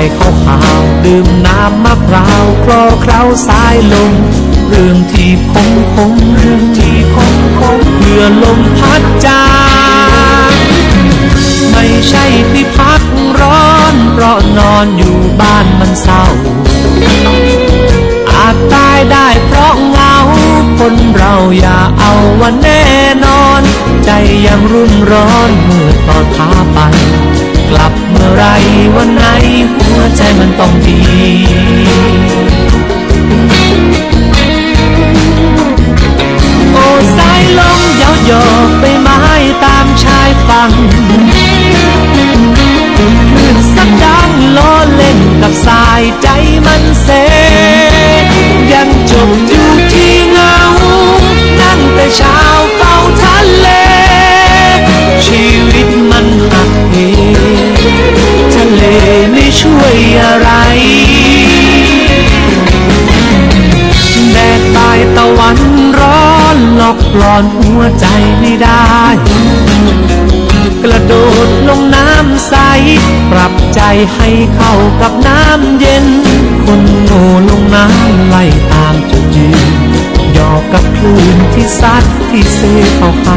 ดูสายขาวดื่มน้ำมะพร้าวคลอเคล้าสายลมเรื่องที่คงคงเรื่องที่คงคงเพื่อลมพัดจางไม่ใช่พี่พักร้อนเพราะนอนอยู่บ้านมันเศร้า อาจตายได้เพราะเงา คนเราอย่าเอาวันแน่นอน ใจยังรุ่มร้อนเมื่อต่อท้าไป กลับเมื่อไรวันไหนหัวใจมันต้องดีโอ้สายลมเยาหยอกไปไม้ตามชายฝั่งคลื่นสักดังล้อเล่นกับสายใจมันเซยังจมอยู่ที่เงานั่งแต่เช้า เลไม่ช่วยอะไรแดดปลายตะวันร้อนหลอกหลอนหัวใจไม่ได้ กระโดดลงน้ำใส ปรับใจให้เข้ากับน้ำเย็น คนโง่ลงน้ำไล่ตามจุดยืนหยอกกับคลื่นที่ซัดที่เซเข้าหา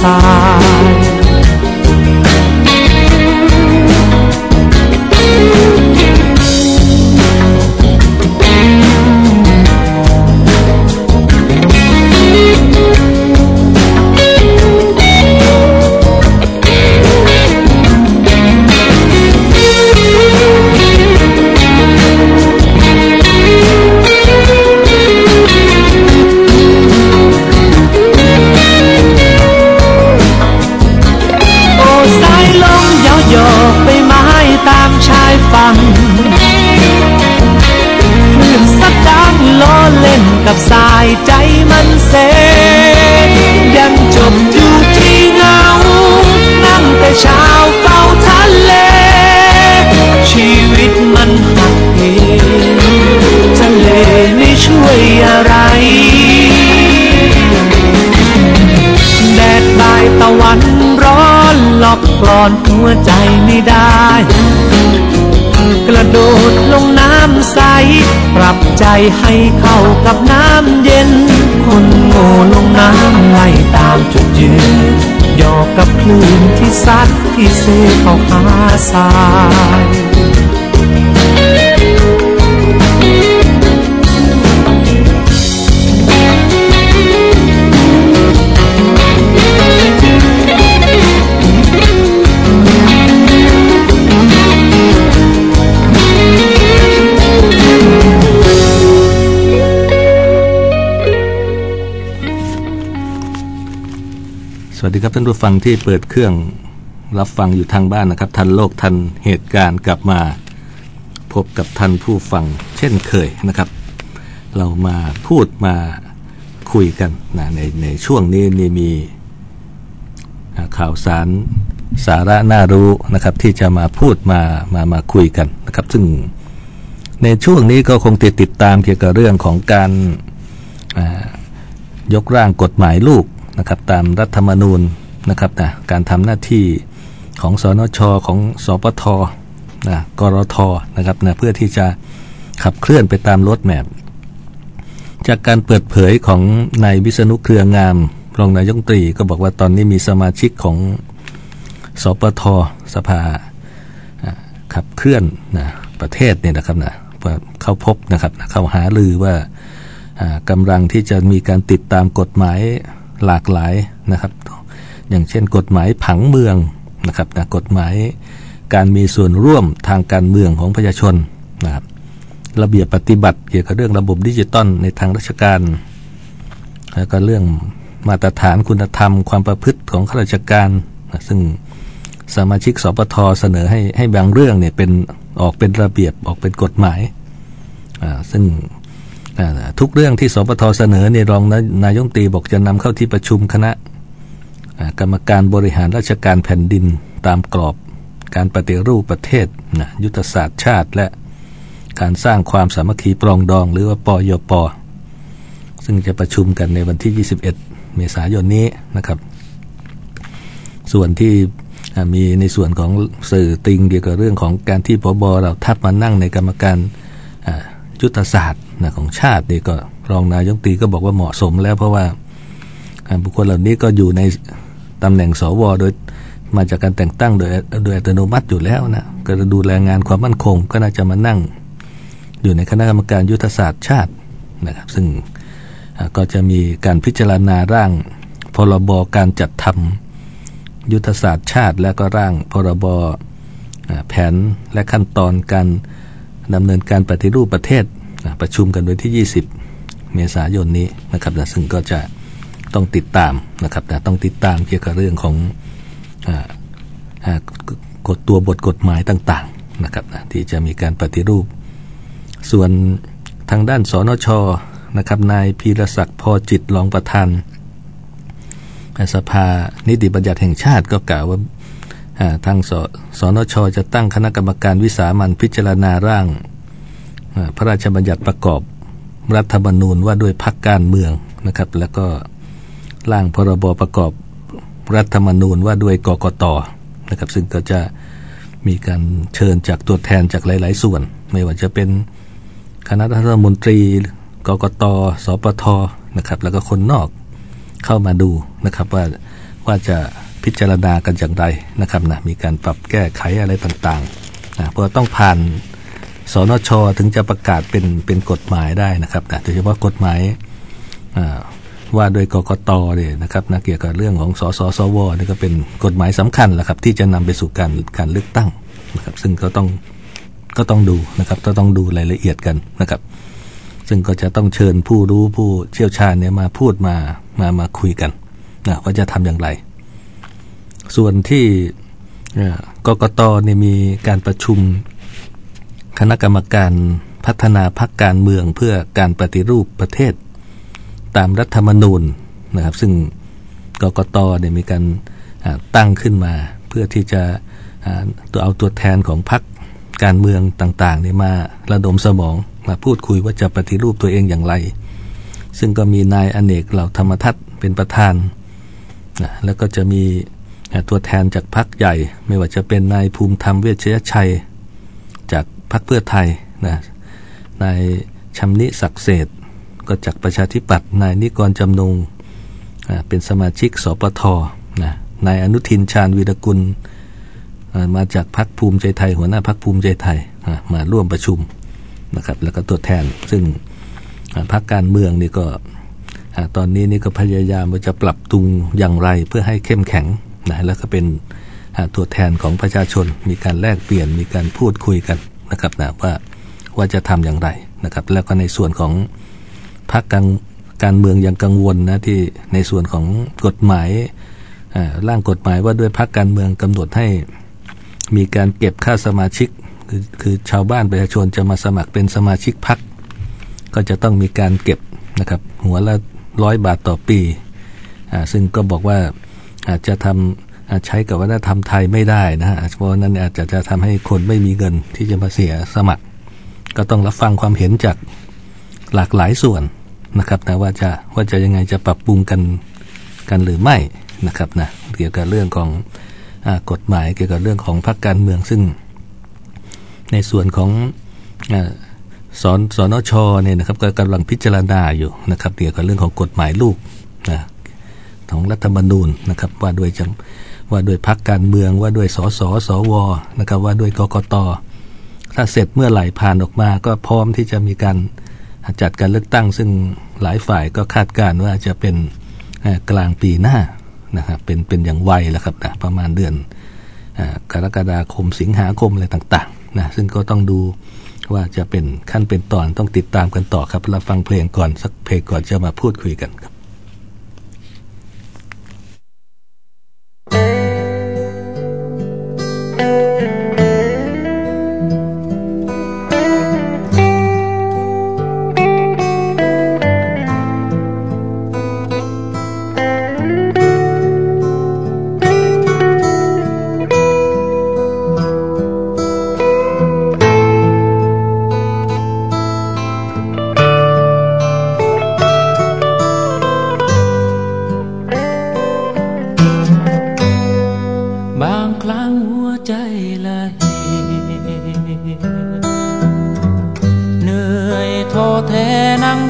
ทราย ไม่ได้ กระโดดลงน้ำใส ปรับใจให้เข้ากับน้ำเย็น คนโง่ลงน้ำไล่ตามจุดยืนหยอกกับคลื่นที่ซัดที่เซเข้าหาทราย วัสดีครับท่านผู้ฟังที่เปิดเครื่องรับฟังอยู่ทางบ้านนะครับ ทันโลกทันเหตุการณ์กลับมาพบกับท่านผู้ฟังเช่นเคยนะครับ เรามาพูดมาคุยกันนะในในช่วงนี้นี่มีข่าวสารสาระน่ารู้นะครับที่จะมาพูดมามามาคุยกันนะครับ ซึ่งในช่วงนี้ก็คงติดติดตามเกี่ยวกับเรื่องของการยกร่างกฎหมายลูก นะครับตามรัฐธรรมนูญนะครับนะการทำหน้าที่ของสนชของสปทนะกรทนะครับนะเพื่อที่จะขับเคลื่อนไปตามรถแมพจากการเปิดเผยของนายวิษณุเครืองามรองนายกตรีก็บอกว่าตอนนี้มีสมาชิกของสปทสภาขับเคลื่อนนะประเทศเนี่ยนะครับนะว่าเข้าพบนะครับนะเข้าหาลือว่าอ่ากำลังที่จะมีการติดตามกฎหมาย หลากหลายนะครับ อย่างเช่น กฎหมายผังเมืองนะครับนะกฎหมายการมีส่วนร่วมทางการเมืองของประชาชนนะครับระเบียบปฏิบัติเกี่ยวกับเรื่องระบบดิจิตอลในทางราชการ แล้วก็เรื่องมาตรฐานคุณธรรม ความประพฤติของข้าราชการนะซึ่งสมาชิกสปทเสนอให้ให้บางเรื่องเนี่ยเป็นออกเป็นระเบียบออกเป็นกฎหมาย ซึ่ง ทุกเรื่องที่สปทเสนอเนี่ยรองนายกรัฐมตรีบอกจะนำเข้าที่ประชุมคณะกรรมการบริหารราชการแผ่นดินตามกรอบการปฏิรูปประเทศนะยุทธศาสตร์ชาติและการสร้างความสามัคคีปรองดองหรือว่าปยป ซึ่งจะประชุมกันในวันที่ 21 เมษายนนี้นะครับ ส่วนที่มีในส่วนของสื่อติงเกี่ยวกับเรื่องของการที่พบเราทับมานั่งในกรรมการ ยุทธศาสตร์ของชาตินี่ก็รองนายกตีก็บอกว่าเหมาะสมแล้วเพราะว่าบุคคลเหล่านี้ก็อยู่ในตำแหน่งสวโดยมาจากการแต่งตั้งโดยโดยอัตโนมัติอยู่แล้วนะก็จะดูแลงานความมั่นคงก็น่าจะมานั่ง อยู่ในคณะกรรมการยุทธศาสตร์ชาตินะครับ ซึ่งก็จะมีการพิจารณาร่างพรบการจัดทำยุทธศาสตร์ชาติ และก็ร่างพรบแผนและขั้นตอนการ ดำเนินการปฏิรูปประเทศประชุมกันวันที่ 20 เมษายนนี้นะครับนะซึ่งก็จะต้องติดตามนะครับนะต้องติดตามเกี่ยวกับเรื่องของกฎตัวบทกฎหมายต่างๆนะครับนะที่จะมีการปฏิรูป ส่วนทางด้านสนชนะครับนายพีรศักดิ์พอจิตรองประธานสภานิติบัญญัติแห่งชาติก็กล่าวว่า ทางสสนชจะตั้งคณะกรรมการวิสามันพิจารณาร่าง พระราชบัญญัติประกอบรัฐธรรมนูญว่าด้วยพักการเมืองนะครับ แล้วก็ร่างพรบประกอบรัฐธรรมนูญว่าด้วยกกตนะครับ ซึ่งก็จะมีการเชิญจากตัวแทนจากหลาย ๆ ส่วน ไม่ว่าจะเป็นคณะรัฐมนตรีกกตสปทนะครับ แล้วก็คนนอกเข้ามาดูนะครับว่าว่าจะ พิจารณากันอย่างไรนะครับนะมีการปรับแก้ไขอะไรต่างๆนะเพราะต้องผ่านสนชถึงจะประกาศเป็นเป็นกฎหมายได้นะครับนะโดยเฉพาะกฎหมายว่าโดยกกตเนี่ยนะครับนะเกี่ยวกับเรื่องของสสสวนี่ก็เป็นกฎหมายสำคัญแหละครับ ที่จะนำไปสู่การการเลือกตั้งนะครับซึ่งก็ต้องก็ต้องดูนะครับก็ต้องดูรายละเอียดกันนะครับ ซึ่งก็จะต้องเชิญผู้รู้ผู้เชี่ยวชาญเนี่ยมาพูดมามามาคุยกันนะว่าจะทำอย่างไร ส่วนที่กกตเนี่ยมีการประชุมคณะกรรมการพัฒนาพักการเมืองเพื่อการปฏิรูปประเทศ ตามรัฐธรรมนูญนะครับ ซึ่งกกตเนี่ยมีการตั้งขึ้นมาเพื่อที่จะตัวเอาตัวแทนของพรรคการเมืองต่างๆเนี่ยมาระดมสมองมาพูดคุยว่าจะปฏิรูปตัวเองอย่างไร ซึ่งก็มีนายอเนกเหล่าธรรมทัศน์เป็นประธานนะแล้วก็จะมี ตัวแทนจากพรรคใหญ่ ไม่ว่าจะเป็นนายภูมิธรรมเวชยชัย จากพรรคเพื่อไทยนะนายชำนิศักเศษก็จากประชาธิปัตย์นายนิกรจำนงเป็นสมาชิกสปทนะนายอนุทินชาญวีรกุล มาจากพรรคภูมิใจไทย หัวหน้าพรรคภูมิใจไทยมาร่วมประชุมนะครับแล้วก็ตัวแทนซึ่งพรรคการเมืองนี่ก็ตอนนี้นี่ก็พยายามว่าจะปรับปรุงอย่างไรเพื่อให้เข้มแข็ง นะแล้วก็เป็นตัวแทนของประชาชน มีการแลกเปลี่ยนมีการพูดคุยกันนะครับนะว่าว่าจะทำอย่างไรนะครับ แล้วก็ในส่วนของพรรคการการเมืองยังกังวลนะที่ในส่วนของกฎหมายร่างกฎหมายว่าด้วยพรรคการเมืองกำหนดให้มีการเก็บค่าสมาชิกคือคือชาวบ้านประชาชนจะมาสมัครเป็นสมาชิกพรรคก็จะต้องมีการเก็บนะครับ หัวละร้อยบาทต่อปี ซึ่งก็บอกว่า อาจจะทำใช้กับวัฒนธรรมไทยไม่ได้นะฮะเพราะนั้นอาจจะจะทำให้คนไม่มีเงินที่จะมาเสียสมัคร ก็ต้องรับฟังความเห็นจากหลากหลายส่วนนะครับนะว่าจะว่าจะยังไงจะปรับปรุงกันกันหรือไม่นะครับนะเกี่ยวกับเรื่องของอกฎหมายเกี่ยวกับเรื่องของพรรคการเมืองซึ่ง ในส่วนของสอนสอนชเนี่ยนะครับก็กำลังพิจารณาอยู่นะครับเกี่ยวกับเรื่องของกฎหมายลูกนะ ของรัฐธรรมนูญนะครับว่าด้วยจังว่าด้วยพรรคการเมือง ว่าด้วยสสสวนะครับว่าด้วยกกตถ้าเสร็จเมื่อไหร่ผ่านออกมาก็พร้อมที่จะมีการจัดการเลือกตั้ง ซึ่งหลายฝ่ายก็คาดการว่าจะเป็นกลางปีหน้านะครับเป็นเป็นอย่างไวแล้วครับนะประมาณเดือนกรกฎาคมสิงหาคมอะไรต่างๆนะซึ่งก็ต้องดูว่าจะเป็นขั้นเป็นตอนต้องติดตามกันต่อครับเราฟังเพลงก่อนสักเพลงก่อนจะมาพูดคุยกันครับ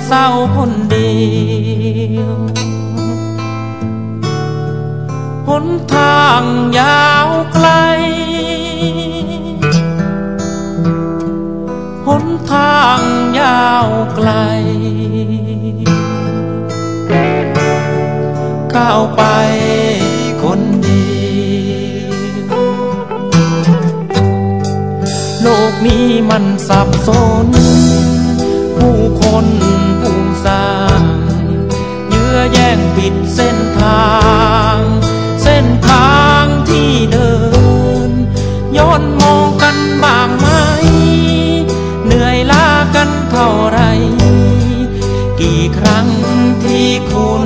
เศร้าคนเดียวหนทางยาวไกลหนทางยาวไกล ก้าวไปคนเดียวโลกนี้มันสับสน ปิดเส้นทาง เส้นทางที่เดิน ย้อนมองกันบ้างไหม เหนื่อยล้ากันเท่าไร กี่ครั้งที่คุณ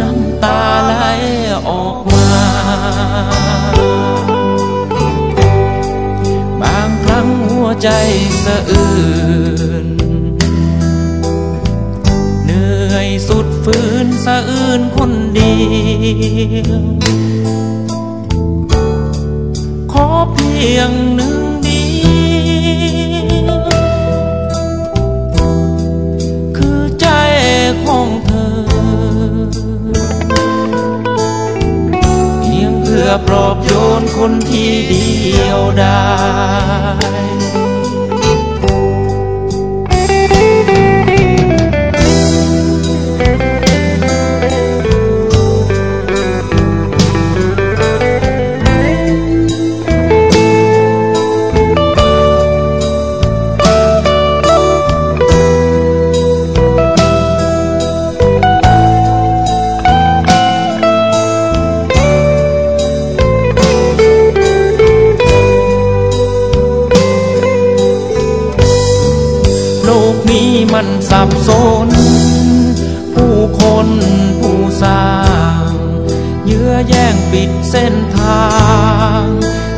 น้ำตาไหลออกมา บางครั้งหัวใจสะอื้น ขอเพียงหนึ่งเดียวคือใจของเธอ เพียงเพื่อปลอบโยนคนที่เดียวได้โล แย่งปิดเส้นทาง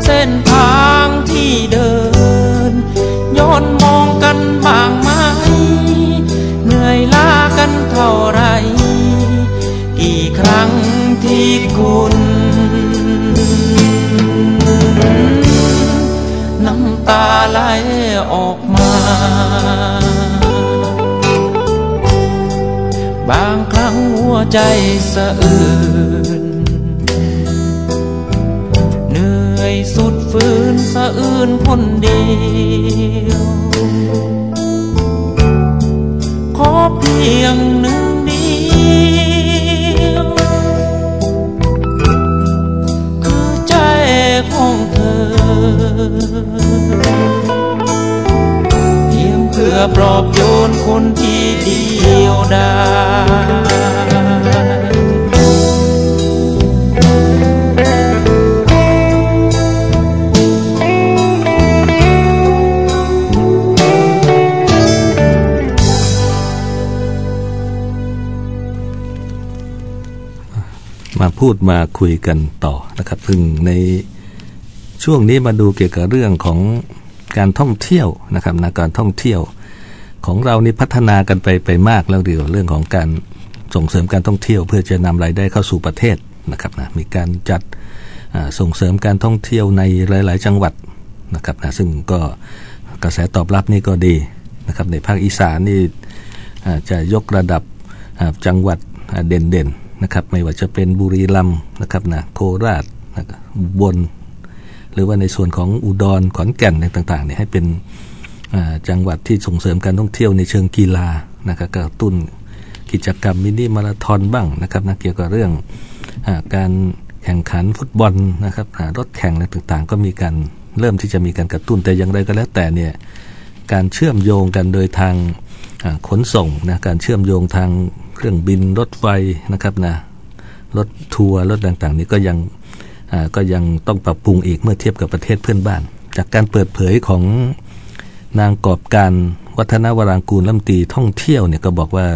เส้นทางที่เดิน ย้อนมองกันบ้างไหม เหนื่อยล้ากันเท่าไร กี่ครั้งที่คุณน้ำตาไหลออกมา บางครั้งหัวใจสะอื้น อยสุดฝืนสะอื้นคนเดียว ขอเพียงหนึ่งเดียว คือใจของเธอ เพียงเพื่อปลอบโยนคนที่เดียวได้ มาพูดมาคุยกันต่อนะครับ ซึ่งในช่วงนี้มาดูเกี่ยวกับเรื่องของการท่องเที่ยวนะครับนะการท่องเที่ยว ของเรานี่พัฒนากันไปไปมากแล้วเดียวเรื่องของการส่งเสริมการท่องเที่ยว เพื่อจะนำรายได้เข้าสู่ประเทศนะครับนะมีการจัดส่งเสริมการท่องเที่ยวในหลาย ๆ จังหวัดนะครับนะซึ่งก็กระแสตอบรับนี่ก็ดีนะครับในภาคอีสานนี่จะยกระดับจังหวัดอ่าเด่นๆ นะครับ ไม่ว่าจะเป็นบุรีรัมย์นะครับนะโคราชนะครับอุบลหรือว่าในส่วนของอุดรขอนแก่นอะไรต่างๆเนี่ยให้เป็นจังหวัดที่ส่งเสริมการท่องเที่ยวในเชิงกีฬานะครับกระตุ้นกิจกรรมมินิมาราธอนบ้างนะครับนะเกี่ยวกับเรื่องอการแข่งขันฟุตบอลนะครับรถแข่งอะไรต่างๆ ก็มีการเริ่มที่จะมีการกระตุ้นแต่อย่างไรก็แล้วแต่เนี่ยการเชื่อมโยงกันโดยทางขนส่งนะการเชื่อมโยงทาง เครื่องบินรถไฟนะครับนะรถทัวร์รถต่างๆ นี้ก็ยังก็ยังต้องปรับปรุงอีกเมื่อเทียบกับประเทศเพื่อนบ้าน จากการเปิดเผยของนางกอบการวัฒนวรางกูลรัฐมนตรีท่องเที่ยวเนี่ยก็บอกว่า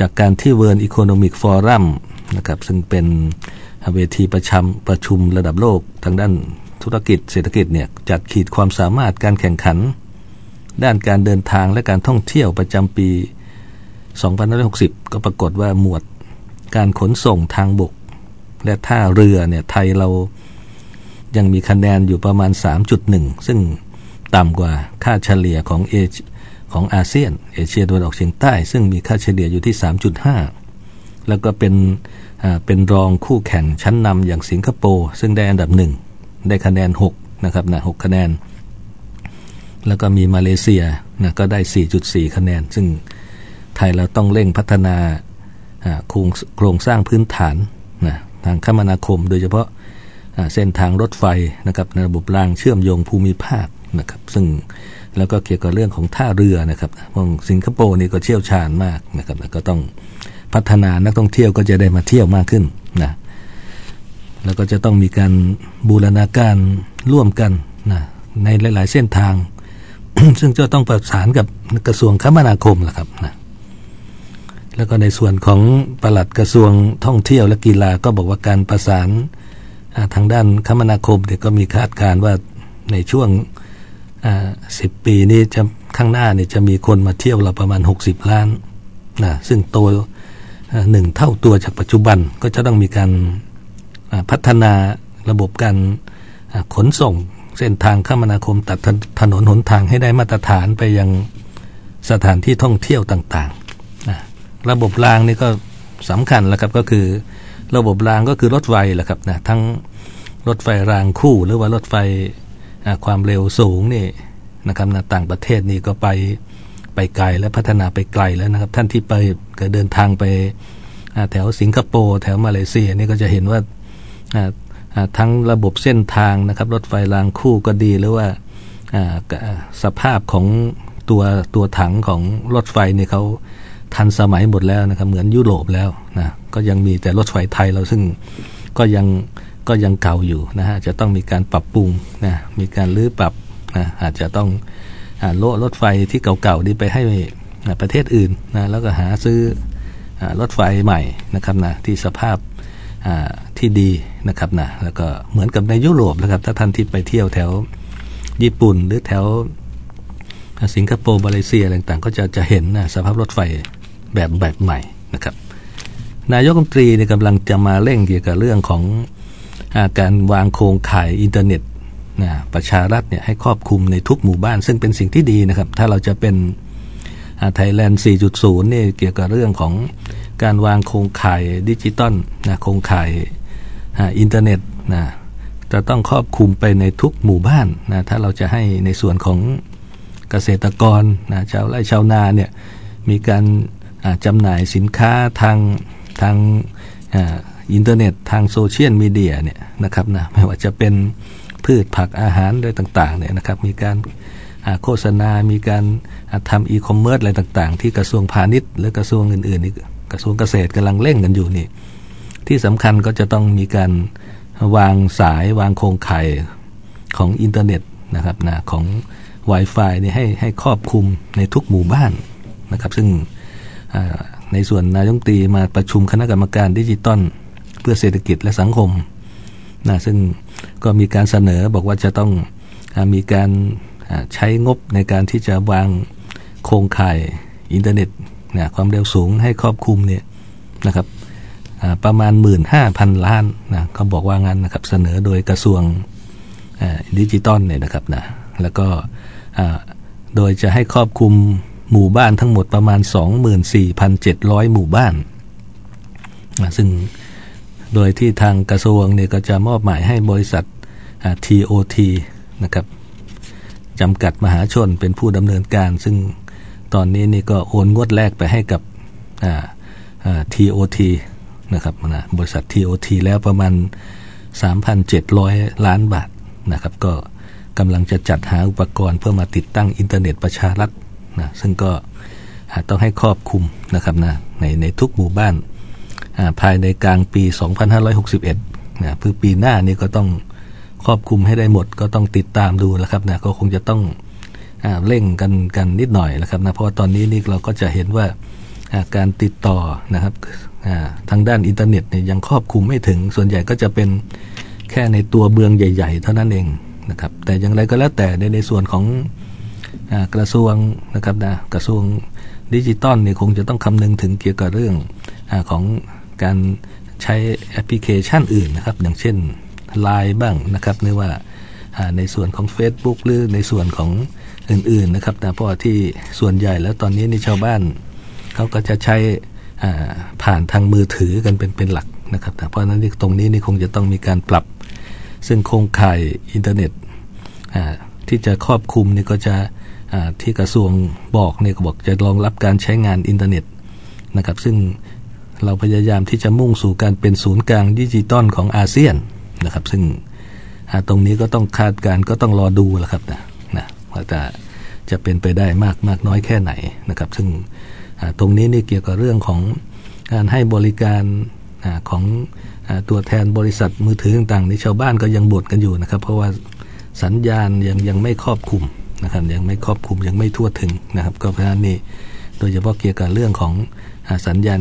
จากการที่ World Economic Forum นะครับซึ่งเป็นเวทีประชุมประชุมระดับโลกทางด้านธุรกิจเศรษฐกิจเนี่ยจัดขีดความสามารถการแข่งขัน ด้านการเดินทางและการท่องเที่ยวประจำปี 2560 ก็ปรากฏว่าหมวดการขนส่งทางบก และท่าเรือเนี่ยไทยเรายังมีคะแนนอยู่ประมาณ 3.1 ซึ่งต่ำกว่าค่าเฉลี่ยของเอของอาเซียน เอเชียตะวันออกเฉียงใต้ ซึ่งมีค่าเฉลี่ยอยู่ที่ 3.5 แล้วก็เป็นเป็นรองคู่แข่งชั้นนำอย่างสิงคโปร์ซึ่งได้อันดับหนึ่งได้คะแนน 6 นะครับนะ6คะแนน แล้วก็มีมาเลเซียนะก็ได้ 4.4 คะแนน ซึ่ง ไทยเราต้องเร่งพัฒนาโครงสร้างพื้นฐานนะทางคมนาคม โดยเฉพาะเส้นทางรถไฟนะครับในระบบรางเชื่อมโยงภูมิภาคนะครับ ซึ่งแล้วก็เกี่ยวกับเรื่องของท่าเรือนะครับของสิงคโปร์นี่ก็เชี่ยวชาญมากนะครับก็ต้องพัฒนานักท่องเที่ยวก็จะได้มาเที่ยวมากขึ้นนะแล้วก็จะต้องมีการบูรณาการร่วมกันนะในหลาย ๆ เส้นทาง ซึ่งจะต้องประสานกับกระทรวงคมนาคมแหละครับนะ แล้วก็ในส่วนของปลัดกระทรวงท่องเที่ยวและกีฬาก็บอกว่าการประสานทางด้านคมนาคมเด็กก็มีคาดการว่าในช่วงสิบปีนี้จะข้างหน้าเนี่ยจะมีคนมาเที่ยวเราประมาณ 60 ล้านนะซึ่งโตหนึ่งเท่าตัวจากปัจจุบันก็จะต้องมีการพัฒนาระบบการขนส่งเส้นทางคมนาคมตัดถนนหนทางให้ได้มาตรฐานไปยังสถานที่ท่องเที่ยวต่างๆ ระบบรางนี่ก็สำคัญแล้วครับก็คือระบบรางก็คือรถไฟแหละครับนะทั้งรถไฟรางคู่หรือว่ารถไฟความเร็วสูงนี่นะครับนะต่างประเทศนี่ก็ไปไปไกลและพัฒนาไปไกลแล้วนะครับ ท่านที่ไปก็เดินทางไปแถวสิงคโปร์แถวมาเลเซียนี่ก็จะเห็นว่าทั้งระบบเส้นทางนะครับ รถไฟรางคู่ก็ดีหรือว่าสภาพของตัวตัวถังของรถไฟนี่เขา ทันสมัยหมดแล้วนะครับเหมือนยุโรปแล้วนะก็ยังมีแต่รถไฟไทยเราซึ่งก็ยังก็ยังเก่าอยู่นะฮะจะต้องมีการปรับปรุงนะมีการรื้อปรับนะอาจจะต้องโลรถไฟที่เก่าๆนี้ไปให้ประเทศอื่นนะแล้วก็หาซื้อรถไฟใหม่นะครับนะที่สภาพที่ดีนะครับนะแล้วก็เหมือนกับในยุโรปนะครับถ้าท่านที่ไปเที่ยวแถวญี่ปุ่นหรือแถวสิงคโปร์มาเลเซียอะไรต่างๆ ก็จะจะเห็นนะสภาพรถไฟ แบบแบบใหม่นะครับ นายกรัฐมนตรีเนี่ยกำลังจะมาเร่งเกี่ยวกับเรื่องของอาการวางโครงข่ายอินเทอร์เน็ตนะประชารัฐเนี่ยให้ครอบคลุมในทุกหมู่บ้าน ซึ่งเป็นสิ่งที่ดีนะครับ ถ้าเราจะเป็นไทยแลนด์ 4.0 นี่เกี่ยวกับเรื่องของการวางโครงข่ายดิจิตอลนะโครงข่ายอินเทอร์เน็ตนะจะต้องครอบคลุมไปในทุกหมู่บ้านนะถ้าเราจะให้ในส่วนของเกษตรกรนะชาวไร่ชาวนาเนี่ยมีการ จำหน่ายสินค้าทางทางอินเทอร์เน็ตทางโซเชียลมีเดียเนี่ยนะครับนะไม่ว่าจะเป็นพืชผักอาหารอะไรต่างๆเนี่ยนะครับมีการโฆษณา มีการทำอีคอมเมิร์ซอะไรต่างๆ ที่กระทรวงพาณิชย์หรือกระทรวงอื่นๆนี่กระทรวงเกษตรกำลังเร่งกันอยู่นี่ที่สำคัญก็จะต้องมีการวางสายวางโครงข่ายของอินเทอร์เน็ตนะครับนะของ Wi-Fi นี่ให้ให้ครอบคลุมในทุกหมู่บ้านนะครับ ซึ่ง ในส่วนนายกที่มาประชุมคณะกรรมการดิจิตอลเพื่อเศรษฐกิจและสังคมนะซึ่งก็มีการเสนอบอกว่าจะต้องมีการใช้งบในการที่จะวางโครงข่ายอินเทอร์เน็ตนะความเร็วสูงให้ครอบคลุมเนี่ยนะครับประมาณ 15,000 ล้านนะเขาบอกว่างั้นนะครับเสนอโดยกระทรวงดิจิตอลเนี่ยนะครับนะแล้วก็โดยจะให้ครอบคลุม หมู่บ้านทั้งหมดประมาณ 24,700 หมู่บ้าน ซึ่งโดยที่ทางกระทรวงเนี่ยก็จะมอบหมายให้บริษัท TOT นะครับจำกัดมหาชนเป็นผู้ดำเนินการ ซึ่งตอนนี้นี่ก็โอนงวดแรกไปให้กับ TOT นะครับนะบริษัท TOT แล้วประมาณ 3,700 ล้านบาทนะครับ ก็กำลังจะจัดหาอุปกรณ์เพื่อมาติดตั้งอินเทอร์เน็ตประชารัฐ นะซึ่งก็ต้องให้ครอบคุมนะครับนะในในทุกหมู่บ้าน ภายในกลางปี 2561นะเพื่อปีหน้านี้ก็ต้องครอบคุมให้ได้หมดก็ต้องติดตามดูแล้วครับนะก็คงจะต้องเร่งกันกันนิดหน่อยนะครับนะเพราะตอนนี้นี่เราก็จะเห็นว่าการติดต่อนะครับทางด้านอินเทอร์เน็ตเนี่ยยังครอบคลุมไม่ถึง ส่วนใหญ่ก็จะเป็นแค่ในตัวเมืองใหญ่ ๆ เท่านั้นเองนะครับแต่อย่างไรก็แล้วแต่ในในส่วนของ กระทรวงนะครับนะกระทรวงดิจิตอลเนี่ยคงจะต้องคำนึงถึงเกี่ยวกับเรื่องของการใช้แอปพลิเคชันอื่นนะครับ อย่างเช่น Line บ้างนะครับหรือว่าในส่วนของ Facebook หรือในส่วนของอื่นๆนะครับนะเพราะที่ส่วนใหญ่แล้วตอนนี้ในชาวบ้านเขาก็จะใช้ผ่านทางมือถือกันเป็นเป็นหลักนะครับเพราะนั้นตรงนี้นี่คงจะต้องมีการปรับ ซึ่งโครงข่ายอินเทอร์เน็ตที่จะครอบคลุมนี่ก็จะ ที่กระทรวงบอกเนี่ยก็บอกจะรองรับการใช้งานอินเทอร์เน็ตนะครับ ซึ่งเราพยายามที่จะมุ่งสู่การเป็นศูนย์กลางดิจิตอลของอาเซียนนะครับ ซึ่งตรงนี้ก็ต้องคาดการณ์ก็ต้องรอดูแหละครับนะนะว่าจะจะเป็นไปได้มากมากน้อยแค่ไหนนะครับ ซึ่งตรงนี้นี่เกี่ยวกับเรื่องของการให้บริการของตัวแทนบริษัทมือถือต่างๆนี่ชาวบ้านก็ยังบ่นกันอยู่นะครับ เพราะว่าสัญญาณยังยังไม่ครอบคลุม นะครับยังไม่ครอบคลุมยังไม่ทั่วถึงนะครับ ก็เพราะนั้นนี่โดยเฉพาะเกี่ยวกับเรื่องของสัญญาณ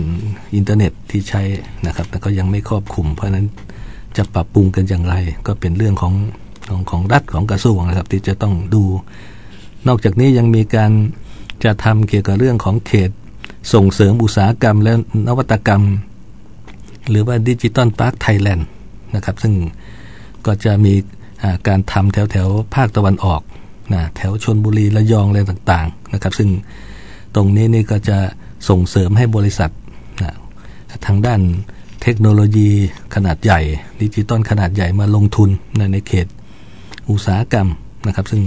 อินเทอร์เน็ตที่ใช้นะครับ แต่ก็ยังไม่ครอบคลุม เพราะนั้นจะปรับปรุงกันอย่างไร ก็เป็นเรื่องของของของรัฐของกระทรวงนะครับ ที่จะต้องดู นอกจากนี้ยังมีการจะทำเกี่ยวกับเรื่องของเขตส่งเสริมอุตสาหกรรมและนวัตกรรม หรือว่า Digital Park Thailand นะครับ ซึ่งก็จะมีการทำแถวแถวภาคตะวันออก นะแถวชลบุรีระยองอะไรต่างๆนะครับ ซึ่งตรงนี้นี่ก็จะส่งเสริมให้บริษัทนะทางด้านเทคโนโลยีขนาดใหญ่ ดิจิตอลขนาดใหญ่มาลงทุนในในเขตอุตสาหกรรมนะครับ ซึ่ง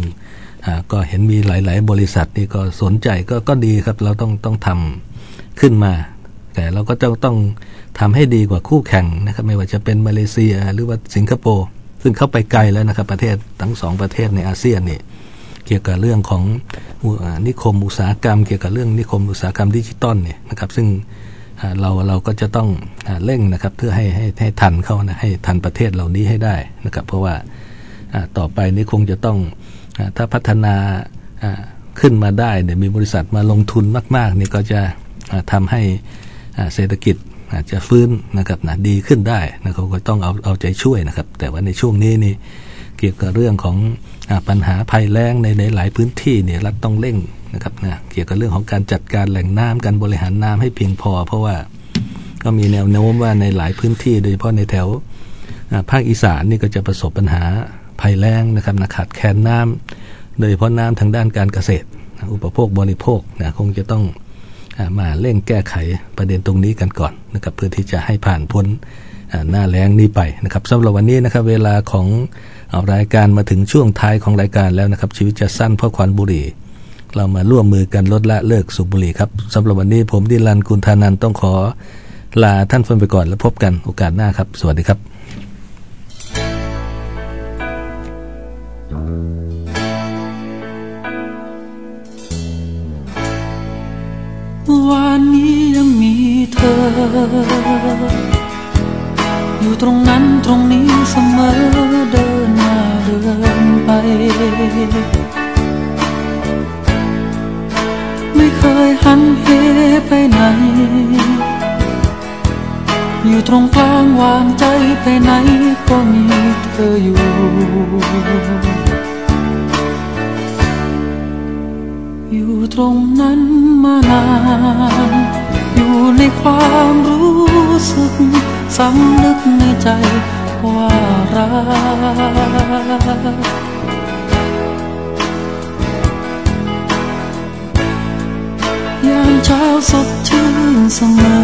ก็เห็นมีหลาย ๆ บริษัทนี่ก็สนใจก็ก็ดีครับ เราต้องต้องทำขึ้นมา แต่เราก็ต้องต้องทำให้ดีกว่าคู่แข่งนะครับ ไม่ว่าจะเป็นมาเลเซียหรือว่าสิงคโปร์ซึ่งเข้าไปไกลแล้วนะครับ ประเทศทั้งสองประเทศในอาเซียนนี่ เกี่ยวกับเรื่องของนิคมอุตสาหกรรม เกี่ยวกับเรื่องนิคมอุตสาหกรรมดิจิตอลเนี่ยนะครับซึ่งเราเราก็จะต้องเร่งนะครับเพื่อให้ให้ให้ทันเขานะให้ทันประเทศเหล่านี้ให้ได้นะครับเพราะว่าต่อไปนี้คงจะต้องถ้าพัฒนาขึ้นมาได้เนี่ยมีบริษัทมาลงทุนมากๆนี่ก็จะทำให้เศรษฐกิจอาจจะฟื้นนะครับนะดีขึ้นได้นะเขาก็ต้องเอาเอาใจช่วยนะครับ แต่ว่าในช่วงนี้นี่เกี่ยวกับเรื่องของ ปัญหาภัยแล้งในในหลายพื้นที่เนี่ยรัฐต้องเร่งนะครับนะเกี่ยวกับเรื่องของการจัดการแหล่งน้ำการบริหารน้ำให้เพียงพอ เพราะว่าก็มีแนวโน้มว่าในหลายพื้นที่ โดยเฉพาะในแถวภาคอีสานนี่ก็จะประสบปัญหาภัยแล้งนะครับนะขาดแคลนน้ำโดยเฉพาะน้ำทางด้านการเกษตร อุปโภคบริโภคนะคงจะต้องมาเร่งแก้ไขประเด็นตรงนี้กันก่อนนะครับเพื่อที่จะให้ผ่านพ้นหน้าแรงนี้ไปนะครับสำหรับวันนี้นะครับเวลาของ รายการมาถึงช่วงท้ายของรายการแล้วนะครับ ชีวิตจะสั้นเพราะควันบุหรี่ เรามาร่วมมือกันลดละเลิกสูบบุหรี่ครับสำหรับวันนี้ผมดิลันกุลธานันต้องขอลาท่านฟังไปก่อนแล้วพบกันโอกาสหน้าครับ สวัสดีครับวันนี้ยังมีเธอ อยู่ตรงนั้นตรงนี้เสมอเดินมาเดินไป ไม่เคยหันเหไปไหน อยู่ตรงกลางวางใจไปไหนก็มีเธออยู่อยู่ตรงนั้นมานาน อยู่ในความรู้สึก สำนึกในใจว่ารักยามเช้าสดชื่นเสมอ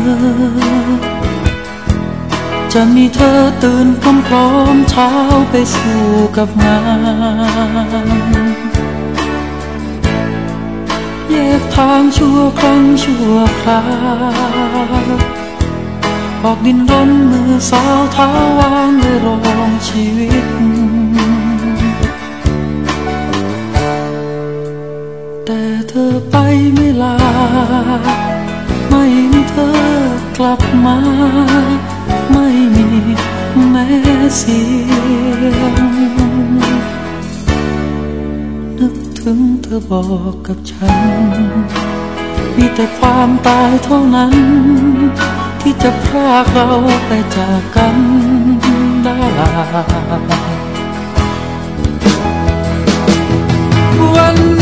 จะมีเธอตื่นพร้อมเช้าไปสู่กับงาน แยกทางชั่วครั้งชั่วคราว ออกดินรนมือสาวเท้าวางเลยรองชีวิต แต่เธอไปไม่ลา ไม่มีเธอกลับมา ไม่มีแม้เสียงถึงเธอบอกกับฉัน มีแต่ความตายเท่านั้น ที่จะพรากเราไปจากกันได้วัน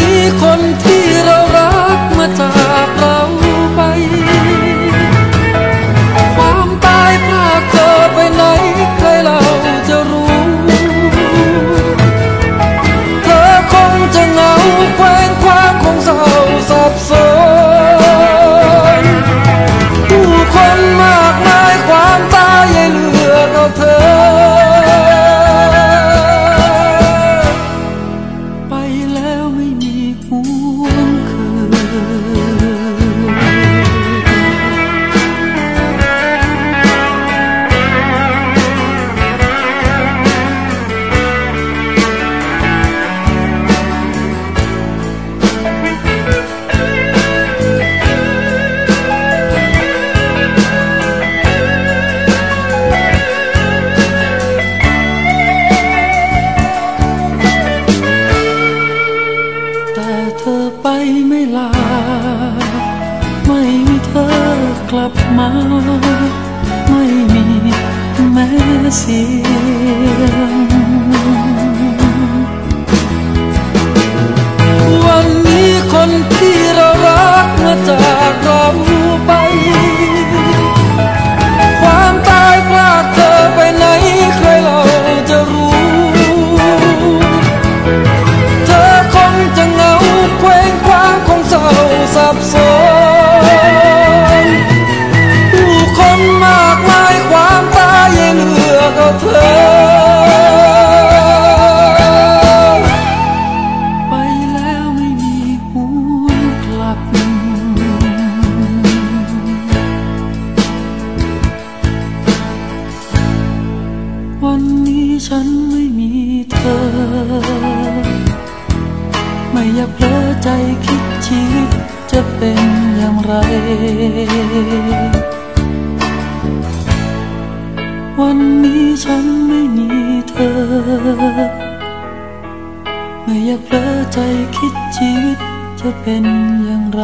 วันนี้ฉันไม่มีเธอ ไม่อยากเพลอใจคิดชีวิตจะเป็นอย่างไร